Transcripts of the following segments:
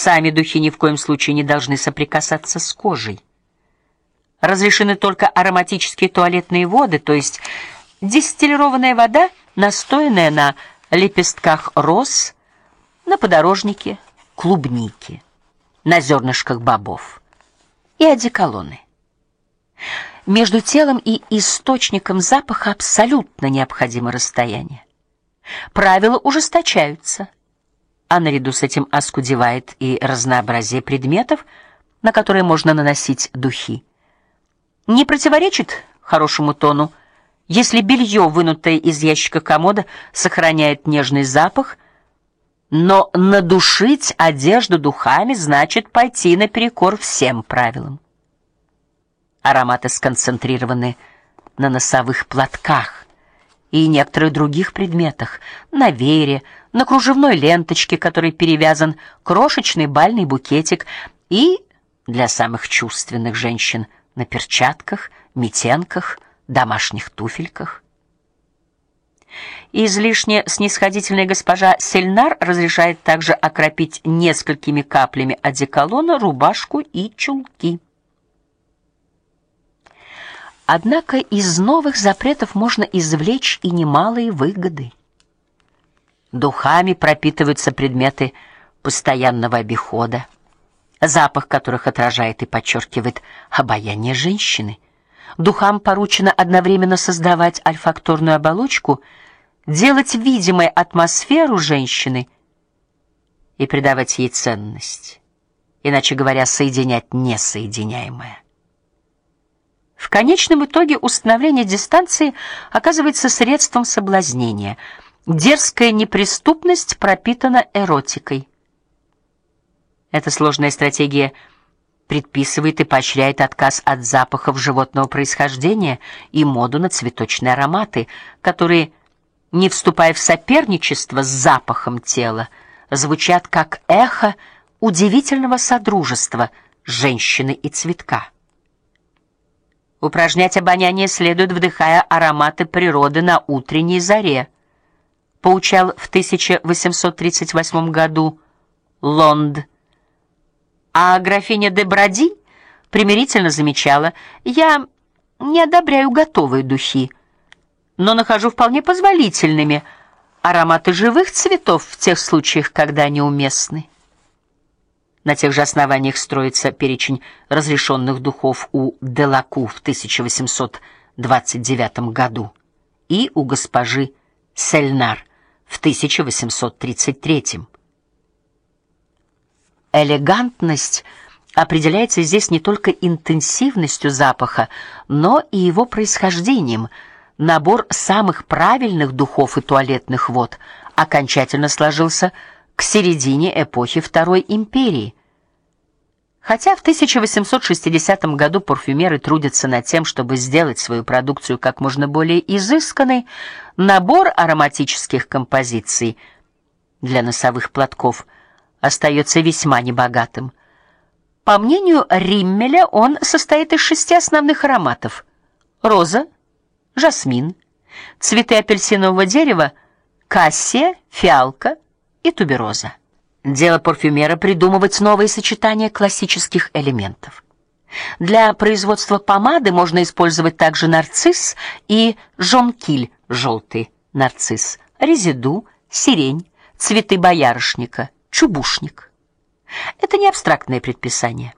Сами духи ни в коем случае не должны соприкасаться с кожей. Разрешены только ароматические туалетные воды, то есть дистиллированная вода, настоянная на лепестках роз, на подорожнике клубники, на зернышках бобов и одеколоны. Между телом и источником запаха абсолютно необходимо расстояние. Правила ужесточаются, а наряду с этим оскудевает и разнообразие предметов, на которые можно наносить духи. Не противоречит хорошему тону, если белье, вынутое из ящика комода, сохраняет нежный запах, но надушить одежду духами значит пойти наперекор всем правилам. Ароматы сконцентрированы на носовых платках и некоторых других предметах, на веере, на кружевной ленточке, которой перевязан крошечный бальный букетик, и для самых чувственных женщин на перчатках, метенках, домашних туфельках. Излишне снисходительная госпожа Сельнар разрешает также окропить несколькими каплями одеколона рубашку и чулки. Однако из новых запретов можно извлечь и немалые выгоды. Духами пропитываются предметы постоянного обихода, запах которых отражает и подчеркивает обаяние женщины. Духам поручено одновременно создавать альфакторную оболочку, делать видимой атмосферу женщины и придавать ей ценность. Иначе говоря, соединять несоединяемое. В конечном итоге установление дистанции оказывается средством соблазнения. Дерзкая неприступность пропитана эротикой. Эта сложная стратегия предписывает и поощряет отказ от запахов животного происхождения и моду на цветочные ароматы, которые, не вступая в соперничество с запахом тела, звучат как эхо удивительного содружества женщины и цветка. Упражнять обоняние следует, вдыхая ароматы природы на утренней заре. Поучал в 1838 году Лонд. А графиня де Бради примирительно замечала: "Я не одобряю готовые духи, но нахожу вполне позволительными ароматы живых цветов в тех случаях, когда они уместны". На тех же основаниях строится перечень разрешенных духов у Делаку в 1829 году и у госпожи Сельнар в 1833. Элегантность определяется здесь не только интенсивностью запаха, но и его происхождением. Набор самых правильных духов и туалетных вод окончательно сложился к середине эпохи Второй империи. Хотя в 1860 году парфюмеры трудятся над тем, чтобы сделать свою продукцию как можно более изысканной, набор ароматических композиций для носовых платков остается весьма небогатым. По мнению Риммеля, он состоит из шести основных ароматов: роза, жасмин, цветы апельсинового дерева, кассия, фиалка, и тубероза. Дело парфюмера придумывать новые сочетания классических элементов. Для производства помады можно использовать также нарцисс и жонкиль, желтый нарцисс, резиду, сирень, цветы боярышника, чубушник. Это не абстрактное предписание.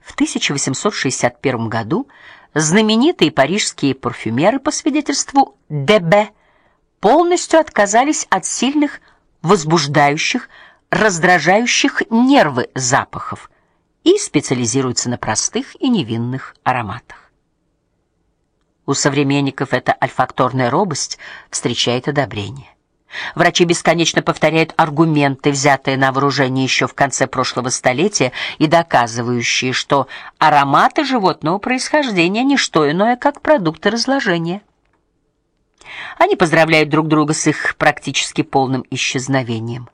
В 1861 году знаменитые парижские парфюмеры по свидетельству Дебе полностью отказались от сильных возбуждающих, раздражающих нервы запахов и специализируется на простых и невинных ароматах. У современников эта альфакторная робость встречает одобрение. Врачи бесконечно повторяют аргументы, взятые на вооружение еще в конце прошлого столетия и доказывающие, что ароматы животного происхождения не что иное, как продукты разложения. Они поздравляют друг друга с их практически полным исчезновением.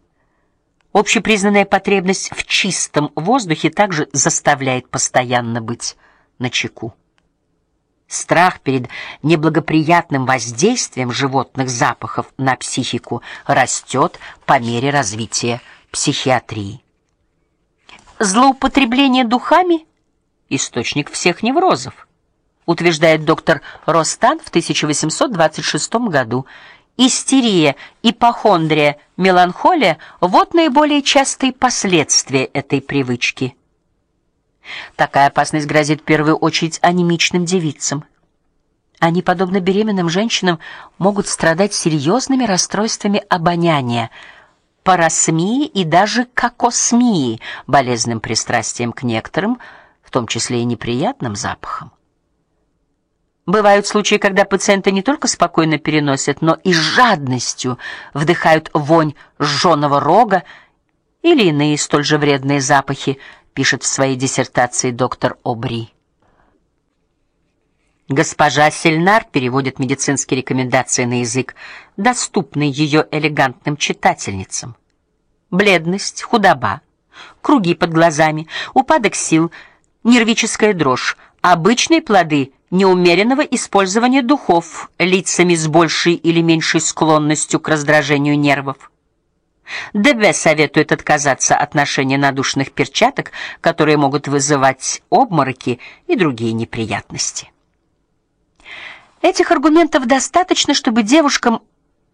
Общепризнанная потребность в чистом воздухе также заставляет постоянно быть начеку. Страх перед неблагоприятным воздействием животных запахов на психику растет по мере развития психиатрии. Злоупотребление духами источник всех неврозов, утверждает доктор Ростан в 1826 году. Истерия, ипохондрия, меланхолия вот наиболее частые последствия этой привычки. Такая опасность грозит в первую очередь анемичным девицам. Они, подобно беременным женщинам, могут страдать серьезными расстройствами обоняния, парасмией и даже кокосмией, болезненным пристрастием к некоторым, в том числе и неприятным запахам. Бывают случаи, когда пациенты не только спокойно переносят, но и с жадностью вдыхают вонь жженого рога или иные столь же вредные запахи, пишет в своей диссертации доктор Обри. Госпожа Сельнар переводит медицинские рекомендации на язык, доступный ее элегантным читательницам. Бледность, худоба, круги под глазами, упадок сил, нервическая дрожь, обычные плоды неумеренного использования духов лицами с большей или меньшей склонностью к раздражению нервов. ДБ советует отказаться от ношения надушных перчаток, которые могут вызывать обмороки и другие неприятности. Этих аргументов достаточно, чтобы девушкам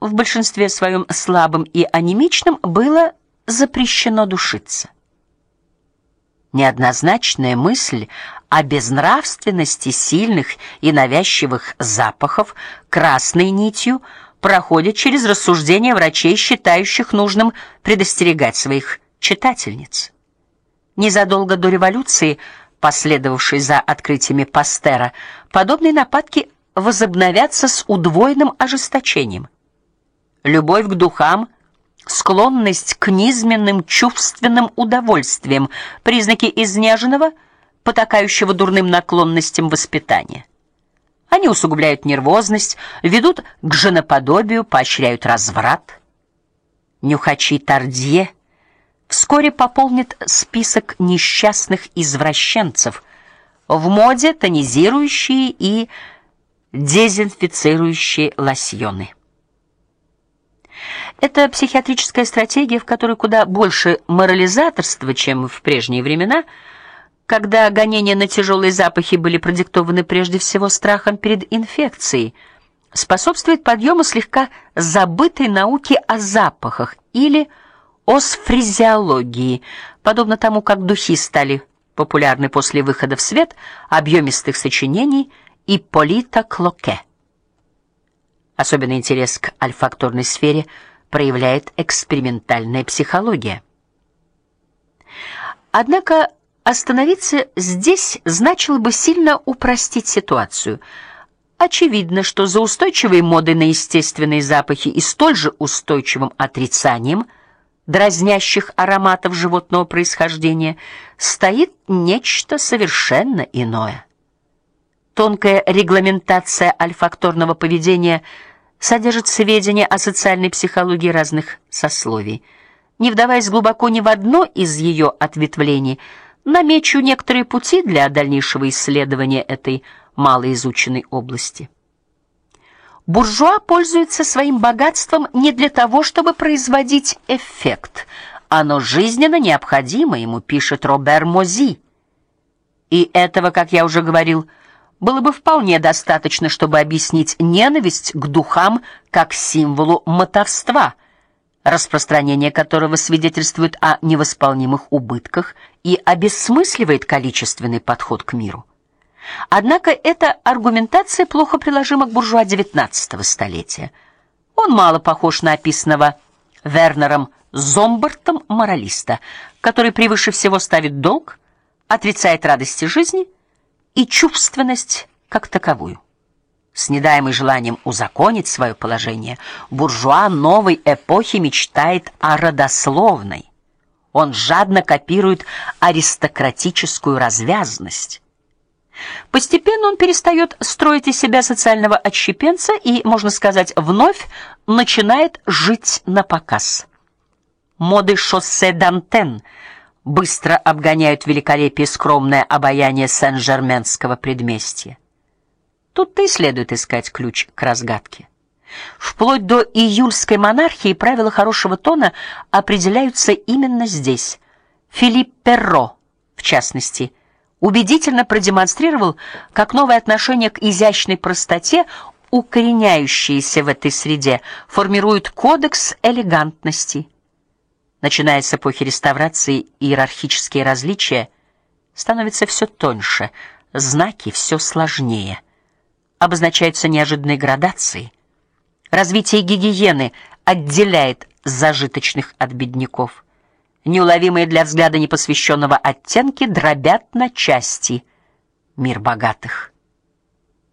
в большинстве своем слабым и анемичным было запрещено душиться. Неоднозначная мысль о безнравственности сильных и навязчивых запахов красной нитью проходит через рассуждения врачей, считающих нужным предостерегать своих читательниц. Незадолго до революции, последовавшей за открытиями Пастера, подобные нападки возобновятся с удвоенным ожесточением. Любовь к духам, склонность к низменным чувственным удовольствиям признаки изнеженного, потакающего дурным наклонностям воспитания. Они усугубляют нервозность, ведут к женоподобию, поощряют разврат. Нюхачи Тардье вскоре пополнит список несчастных извращенцев, в моде тонизирующие и дезинфицирующие лосьоны. Это психиатрическая стратегия, в которой куда больше морализаторства, чем в прежние времена, когда гонения на тяжелые запахи были продиктованы прежде всего страхом перед инфекцией, способствует подъему слегка забытой науки о запахах или о сфризиологии, подобно тому, как духи стали популярны после выхода в свет объемистых сочинений Ипполита Клоке. Особенный интерес к альфакторной сфере проявляет экспериментальная психология. Однако остановиться здесь значило бы сильно упростить ситуацию. Очевидно, что за устойчивой модой на естественные запахи и столь же устойчивым отрицанием дразнящих ароматов животного происхождения стоит нечто совершенно иное. Тонкая регламентация альфакторного поведения содержит сведения о социальной психологии разных сословий. Не вдаваясь глубоко ни в одно из ее ответвлений, намечу некоторые пути для дальнейшего исследования этой малоизученной области. Буржуа пользуется своим богатством не для того, чтобы производить эффект. Оно жизненно необходимо, ему пишет Робер Мози. И этого, как я уже говорил, было бы вполне достаточно, чтобы объяснить ненависть к духам как символу мотовства, распространение которого свидетельствует о невосполнимых убытках и обесмысливает количественный подход к миру. Однако эта аргументация плохо приложима к буржуа XIX столетия. Он мало похож на описанного Вернером Зомбартом моралиста, который превыше всего ставит долг, отрицает радости жизни и чувственность как таковую. С недаемым желанием узаконить свое положение, буржуа новой эпохи мечтает о родословной. Он жадно копирует аристократическую развязность. Постепенно он перестает строить из себя социального отщепенца и, можно сказать, вновь начинает жить на показ. Моды шоссе Дантен – быстро обгоняют великолепие скромное обаяние Сен-Жерменского предместья. Тут-то и следует искать ключ к разгадке. Вплоть до июльской монархии правила хорошего тона определяются именно здесь. Филипп Перро частности, убедительно продемонстрировал, как новое отношение к изящной простоте, укореняющееся в этой среде, формирует кодекс элегантности. Начиная с эпохи реставрации, иерархические различия становятся все тоньше, знаки все сложнее. Обозначаются неожиданные градации. Развитие гигиены отделяет зажиточных от бедняков. Неуловимые для взгляда непосвященного оттенки дробят на части мир богатых.